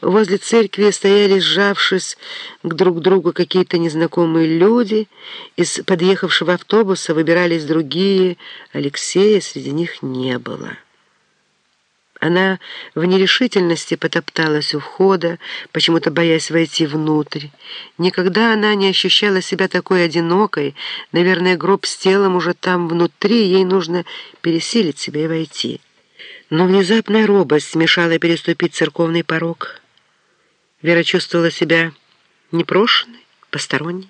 Возле церкви стояли, сжавшись к друг другу, какие-то незнакомые люди. Из подъехавшего автобуса выбирались другие. Алексея среди них не было. Она в нерешительности потопталась у входа, почему-то боясь войти внутрь. Никогда она не ощущала себя такой одинокой. Наверное, гроб с телом уже там внутри, ей нужно пересилить себя и войти. Но внезапная робость мешала переступить церковный порог. Вера чувствовала себя непрошенной, посторонней.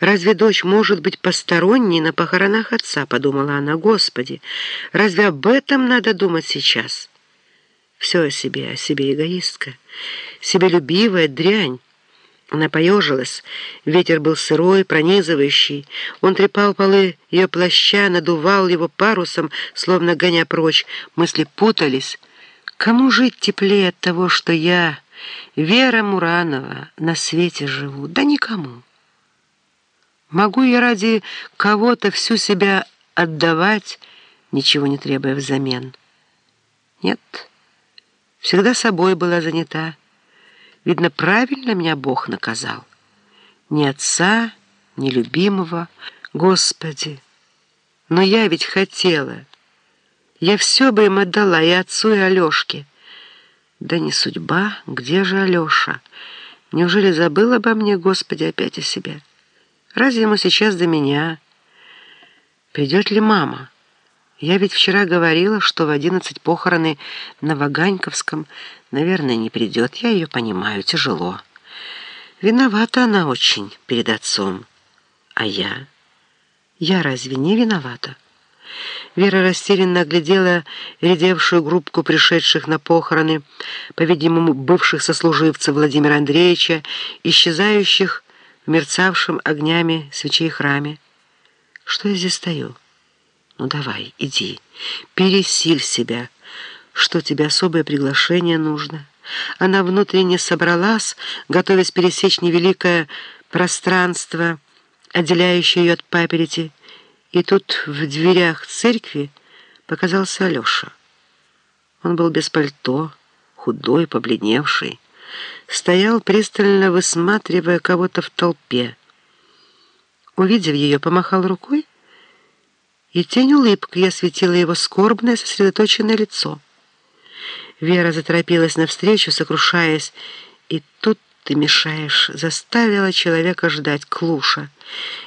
«Разве дочь может быть посторонней на похоронах отца?» — подумала она. «Господи, разве об этом надо думать сейчас?» «Все о себе, о себе эгоистка, себелюбивая дрянь». Она поежилась. Ветер был сырой, пронизывающий. Он трепал полы ее плаща, надувал его парусом, словно гоня прочь. Мысли путались. Кому жить теплее от того, что я, Вера Муранова, на свете живу? Да никому. Могу я ради кого-то всю себя отдавать, ничего не требуя взамен? Нет, всегда собой была занята. Видно, правильно меня Бог наказал. Ни отца, ни любимого. Господи, но я ведь хотела. Я все бы им отдала, и отцу, и Алешке. Да не судьба, где же Алеша? Неужели забыл обо мне, Господи, опять о себе? Разве ему сейчас до меня? Придет ли мама? Я ведь вчера говорила, что в одиннадцать похороны на Ваганьковском, наверное, не придет. Я ее понимаю, тяжело. Виновата она очень перед отцом. А я? Я разве не виновата? Вера растерянно оглядела редевшую группку пришедших на похороны, по-видимому, бывших сослуживцев Владимира Андреевича, исчезающих в мерцавшем огнями свечей храме. Что я здесь стою? Ну давай, иди, пересиль себя. Что тебе особое приглашение нужно? Она внутренне собралась, готовясь пересечь невеликое пространство, отделяющее ее от паперти, и тут в дверях церкви показался Алеша. Он был без пальто, худой, побледневший стоял, пристально высматривая кого-то в толпе. Увидев ее, помахал рукой, и тень улыбкой осветила его скорбное, сосредоточенное лицо. Вера заторопилась навстречу, сокрушаясь, и тут ты мешаешь, заставила человека ждать клуша.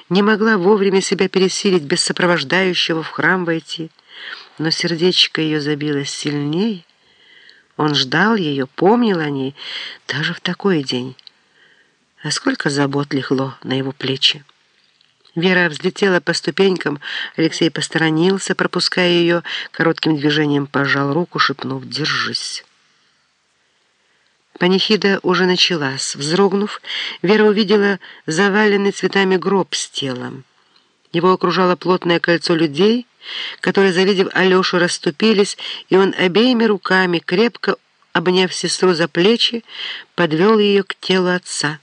Не могла вовремя себя пересилить без сопровождающего в храм войти, но сердечко ее забилось сильнее, он ждал ее, помнил о ней даже в такой день. А сколько забот легло на его плечи. Вера взлетела по ступенькам, Алексей посторонился, пропуская ее, коротким движением пожал руку, шепнув «Держись». Панихида уже началась. Вздрогнув, Вера увидела заваленный цветами гроб с телом. Его окружало плотное кольцо людей — которые, завидев Алешу, расступились, и он обеими руками, крепко обняв сестру за плечи, подвел ее к телу отца.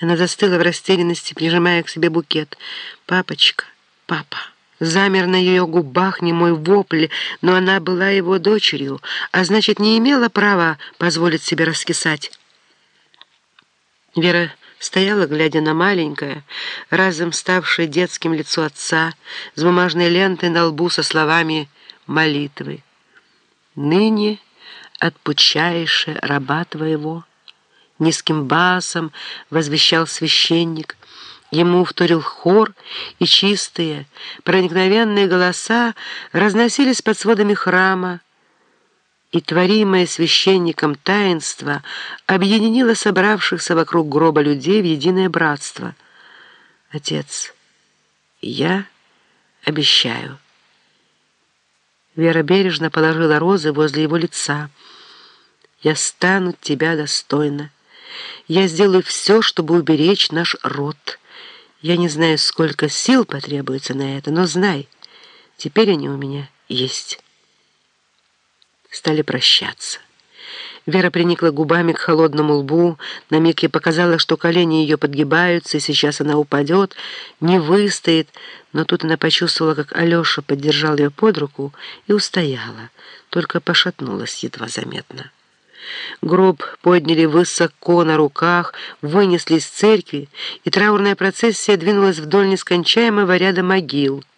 Она застыла в растерянности, прижимая к себе букет. «Папочка, папа!» Замер на ее губах немой вопль, но она была его дочерью, а значит, не имела права позволить себе раскисать. Вера стояла, глядя на маленькое, разом ставшее детским лицо отца, с бумажной лентой на лбу со словами молитвы. «Ныне отпучаешь раба твоего». Низким басом возвещал священник. Ему вторил хор, и чистые, проникновенные голоса разносились под сводами храма, и творимое священником таинство объединило собравшихся вокруг гроба людей в единое братство. Отец, я обещаю. Вера бережно положила розы возле его лица. «Я стану тебя достойна. Я сделаю все, чтобы уберечь наш род. Я не знаю, сколько сил потребуется на это, но знай, теперь они у меня есть» стали прощаться. Вера приникла губами к холодному лбу, на миг ей показалось, что колени ее подгибаются, и сейчас она упадет, не выстоит, но тут она почувствовала, как Алеша поддержал ее под руку и устояла, только пошатнулась едва заметно. Гроб подняли высоко на руках, вынесли из церкви, и траурная процессия двинулась вдоль нескончаемого ряда могил —